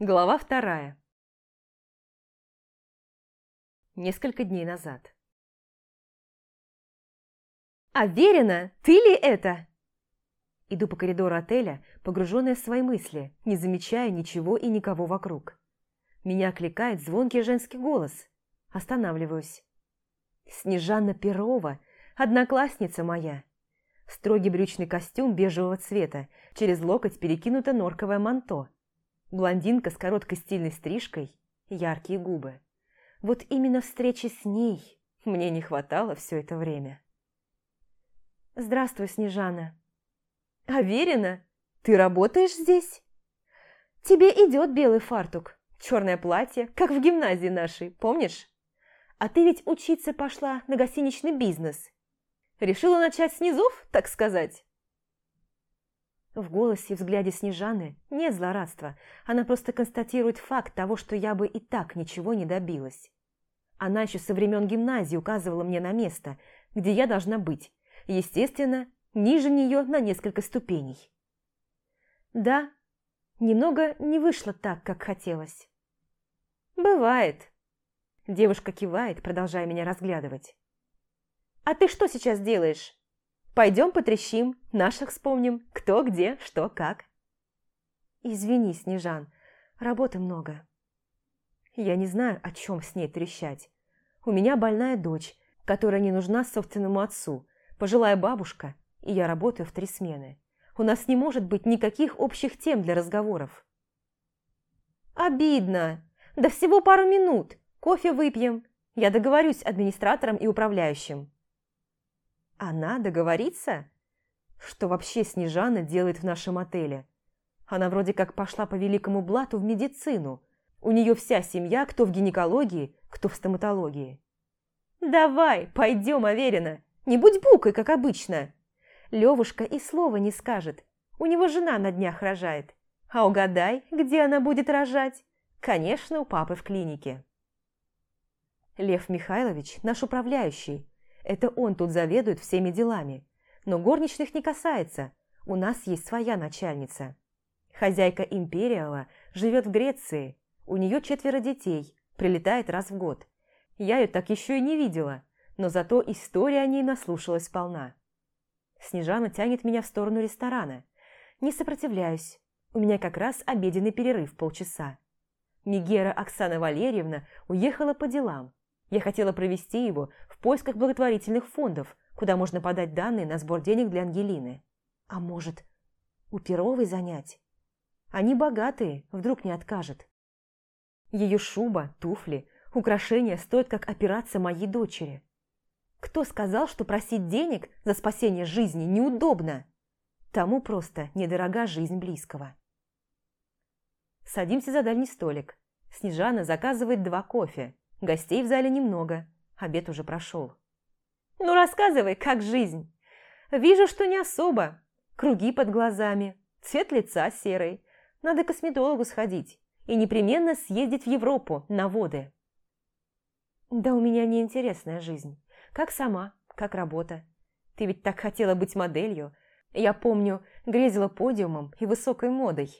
Глава вторая. Несколько дней назад. «Аверина, ты ли это?» Иду по коридору отеля, погруженная в свои мысли, не замечая ничего и никого вокруг. Меня окликает звонкий женский голос. Останавливаюсь. Снежана Перова, одноклассница моя. Строгий брючный костюм бежевого цвета, через локоть перекинуто норковое манто. Блондинка с короткой стильной стрижкой, яркие губы. Вот именно встречи с ней мне не хватало все это время. «Здравствуй, Снежана». «Аверина, ты работаешь здесь?» «Тебе идет белый фартук, черное платье, как в гимназии нашей, помнишь? А ты ведь учиться пошла на гостиничный бизнес. Решила начать с низов, так сказать?» В голосе и взгляде Снежаны нет злорадства. Она просто констатирует факт того, что я бы и так ничего не добилась. Она еще со времен гимназии указывала мне на место, где я должна быть. Естественно, ниже нее на несколько ступеней. Да, немного не вышло так, как хотелось. «Бывает», – девушка кивает, продолжая меня разглядывать. «А ты что сейчас делаешь?» Пойдем потрещим, наших вспомним, кто, где, что, как. Извини, Снежан, работы много. Я не знаю, о чем с ней трещать. У меня больная дочь, которая не нужна собственному отцу, пожилая бабушка, и я работаю в три смены. У нас не может быть никаких общих тем для разговоров. Обидно. Да всего пару минут. Кофе выпьем. Я договорюсь с администратором и управляющим. Она договорится? Что вообще Снежана делает в нашем отеле? Она вроде как пошла по великому блату в медицину. У нее вся семья, кто в гинекологии, кто в стоматологии. «Давай, пойдем, Аверина. Не будь букой, как обычно!» Левушка и слова не скажет. У него жена на днях рожает. А угадай, где она будет рожать? Конечно, у папы в клинике. Лев Михайлович – наш управляющий, это он тут заведует всеми делами. Но горничных не касается. У нас есть своя начальница. Хозяйка Империала живет в Греции. У нее четверо детей. Прилетает раз в год. Я ее так еще и не видела. Но зато история о ней наслушалась сполна. Снежана тянет меня в сторону ресторана. Не сопротивляюсь. У меня как раз обеденный перерыв полчаса. Мегера Оксана Валерьевна уехала по делам. Я хотела провести его поисках благотворительных фондов, куда можно подать данные на сбор денег для Ангелины. А может, у Перовой занять? Они богатые, вдруг не откажет. Ее шуба, туфли, украшения стоят как операция моей дочери. Кто сказал, что просить денег за спасение жизни неудобно? Тому просто недорога жизнь близкого. Садимся за дальний столик. Снежана заказывает два кофе, Гостей в зале немного, обед уже прошел. «Ну, рассказывай, как жизнь?» «Вижу, что не особо. Круги под глазами, цвет лица серый. Надо к косметологу сходить и непременно съездить в Европу на воды». «Да у меня неинтересная жизнь. Как сама, как работа. Ты ведь так хотела быть моделью. Я помню, грезила подиумом и высокой модой».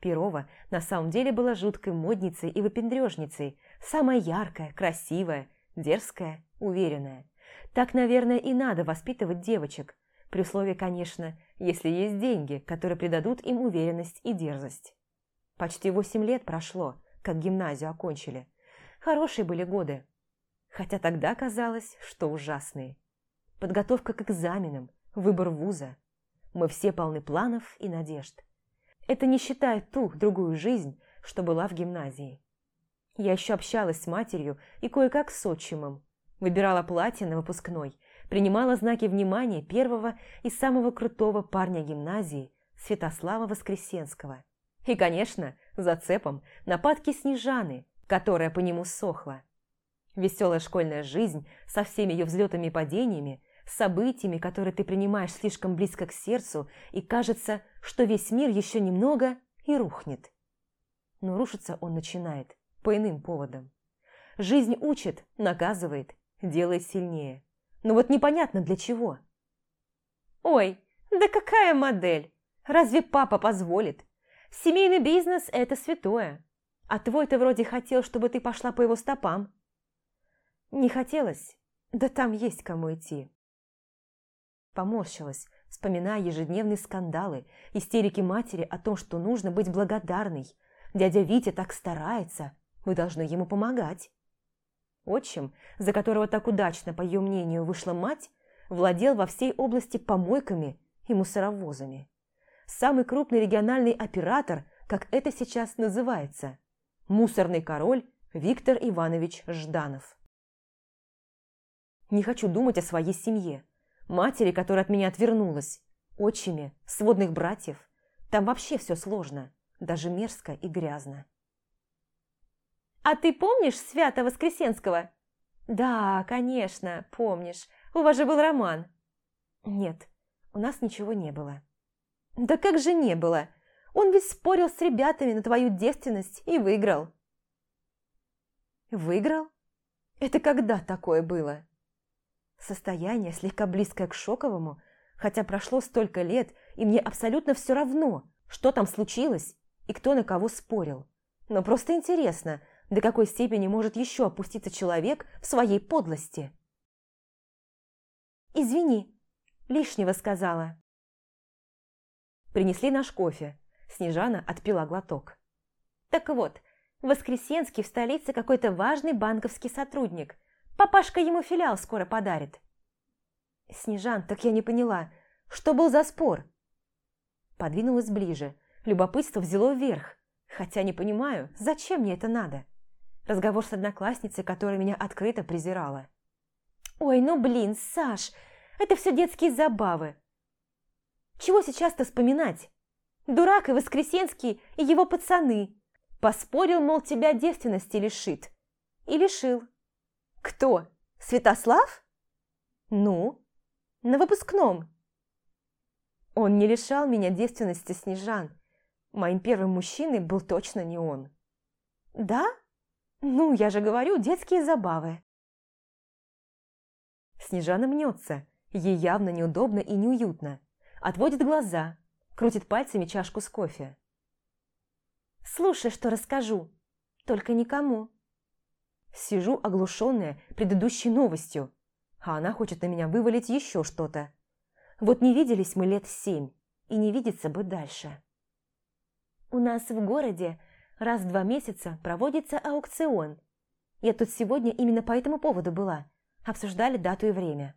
Перова на самом деле была жуткой модницей и выпендрежницей, самая яркая, красивая, дерзкая, уверенная. Так, наверное, и надо воспитывать девочек, при условии, конечно, если есть деньги, которые придадут им уверенность и дерзость. Почти восемь лет прошло, как гимназию окончили. Хорошие были годы. Хотя тогда казалось, что ужасные. Подготовка к экзаменам, выбор вуза. Мы все полны планов и надежд. Это не считая ту, другую жизнь, что была в гимназии. Я еще общалась с матерью и кое-как с отчимом. Выбирала платье на выпускной, принимала знаки внимания первого и самого крутого парня гимназии Святослава Воскресенского. И, конечно, зацепом нападки Снежаны, которая по нему сохла. Веселая школьная жизнь со всеми ее взлетами и падениями событиями, которые ты принимаешь слишком близко к сердцу, и кажется, что весь мир еще немного и рухнет. Но рушиться он начинает по иным поводам. Жизнь учит, наказывает, делает сильнее. Но вот непонятно для чего. «Ой, да какая модель? Разве папа позволит? Семейный бизнес – это святое. А твой-то вроде хотел, чтобы ты пошла по его стопам. Не хотелось, да там есть кому идти. Поморщилась, вспоминая ежедневные скандалы, истерики матери о том, что нужно быть благодарной. Дядя Витя так старается, вы должны ему помогать. Отчим, за которого так удачно, по ее мнению, вышла мать, владел во всей области помойками и мусоровозами. Самый крупный региональный оператор, как это сейчас называется. Мусорный король Виктор Иванович Жданов. Не хочу думать о своей семье. Матери, которая от меня отвернулась. Отчиме, сводных братьев. Там вообще все сложно. Даже мерзко и грязно. «А ты помнишь Свято-Воскресенского?» «Да, конечно, помнишь. У вас же был роман». «Нет, у нас ничего не было». «Да как же не было? Он ведь спорил с ребятами на твою девственность и выиграл». «Выиграл? Это когда такое было?» Состояние, слегка близкое к шоковому, хотя прошло столько лет, и мне абсолютно все равно, что там случилось и кто на кого спорил. Но просто интересно, до какой степени может еще опуститься человек в своей подлости. «Извини, лишнего сказала». Принесли наш кофе. Снежана отпила глоток. «Так вот, Воскресенский в столице какой-то важный банковский сотрудник. Папашка ему филиал скоро подарит». «Снежан, так я не поняла, что был за спор?» Подвинулась ближе. Любопытство взяло вверх. Хотя не понимаю, зачем мне это надо. Разговор с одноклассницей, которая меня открыто презирала. «Ой, ну блин, Саш, это все детские забавы. Чего сейчас-то вспоминать? Дурак и Воскресенский, и его пацаны. Поспорил, мол, тебя девственности лишит. И лишил. Кто? Святослав? Ну, на выпускном. Он не лишал меня девственности Снежан. Моим первым мужчиной был точно не он. Да? Ну, я же говорю, детские забавы. Снежана мнется. Ей явно неудобно и неуютно. Отводит глаза, крутит пальцами чашку с кофе. «Слушай, что расскажу. Только никому». Сижу оглушенная предыдущей новостью, а она хочет на меня вывалить еще что-то. Вот не виделись мы лет семь, и не видеться бы дальше. У нас в городе Раз в два месяца проводится аукцион. Я тут сегодня именно по этому поводу была. Обсуждали дату и время.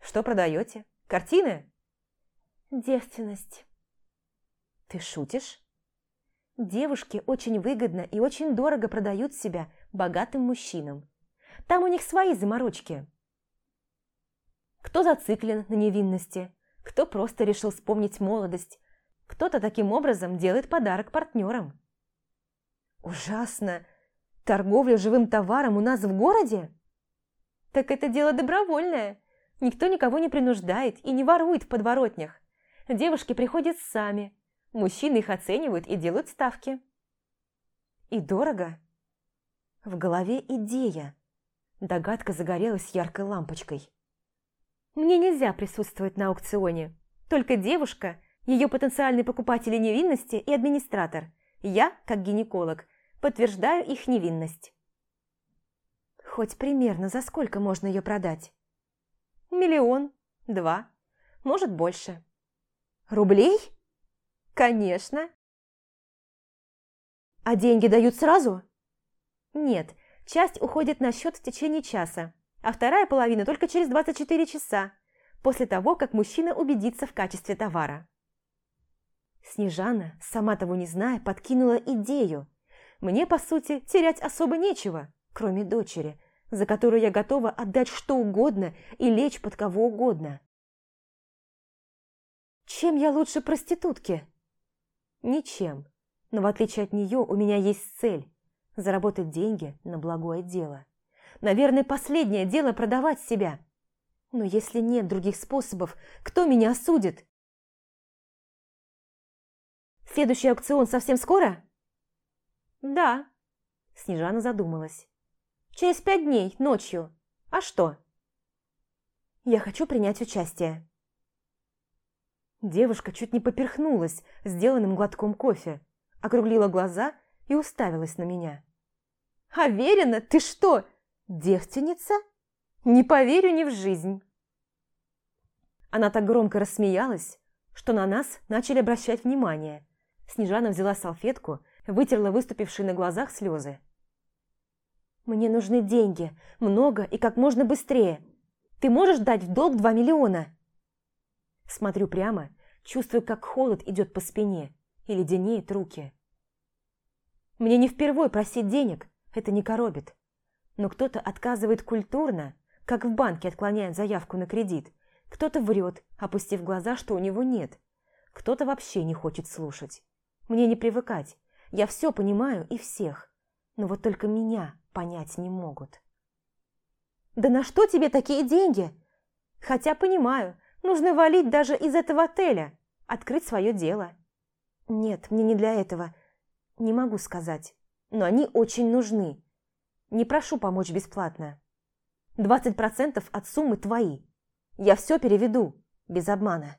Что продаете? Картины? Девственность. Ты шутишь? Девушки очень выгодно и очень дорого продают себя богатым мужчинам. Там у них свои заморочки. Кто зациклен на невинности, кто просто решил вспомнить молодость, кто-то таким образом делает подарок партнерам. Ужасно! Торговля живым товаром у нас в городе? Так это дело добровольное. Никто никого не принуждает и не ворует в подворотнях. Девушки приходят сами. Мужчины их оценивают и делают ставки. И дорого? В голове идея. Догадка загорелась яркой лампочкой. Мне нельзя присутствовать на аукционе. Только девушка, ее потенциальный покупатель невинности и администратор. Я, как гинеколог, Подтверждаю их невинность. Хоть примерно за сколько можно ее продать? Миллион, два, может больше. Рублей? Конечно. А деньги дают сразу? Нет, часть уходит на счет в течение часа, а вторая половина только через 24 часа, после того, как мужчина убедится в качестве товара. Снежана, сама того не зная, подкинула идею, мне, по сути, терять особо нечего, кроме дочери, за которую я готова отдать что угодно и лечь под кого угодно. Чем я лучше проститутки? Ничем. Но в отличие от нее у меня есть цель – заработать деньги на благое дело. Наверное, последнее дело – продавать себя. Но если нет других способов, кто меня осудит? Следующий аукцион совсем скоро? «Да», – Снежана задумалась. «Через пять дней, ночью. А что?» «Я хочу принять участие». Девушка чуть не поперхнулась сделанным глотком кофе, округлила глаза и уставилась на меня. «Аверина, ты что, девственница? Не поверю ни в жизнь!» Она так громко рассмеялась, что на нас начали обращать внимание. Снежана взяла салфетку, вытерла выступившие на глазах слезы. «Мне нужны деньги, много и как можно быстрее. Ты можешь дать в долг два миллиона?» Смотрю прямо, чувствую, как холод идет по спине и леденеет руки. Мне не впервой просить денег, это не коробит. Но кто-то отказывает культурно, как в банке отклоняет заявку на кредит. Кто-то врет, опустив глаза, что у него нет. Кто-то вообще не хочет слушать. Мне не привыкать. Я все понимаю и всех. Но вот только меня понять не могут. «Да на что тебе такие деньги?» «Хотя понимаю, нужно валить даже из этого отеля, открыть свое дело». «Нет, мне не для этого. Не могу сказать. Но они очень нужны. Не прошу помочь бесплатно. 20% от суммы твои. Я все переведу, без обмана».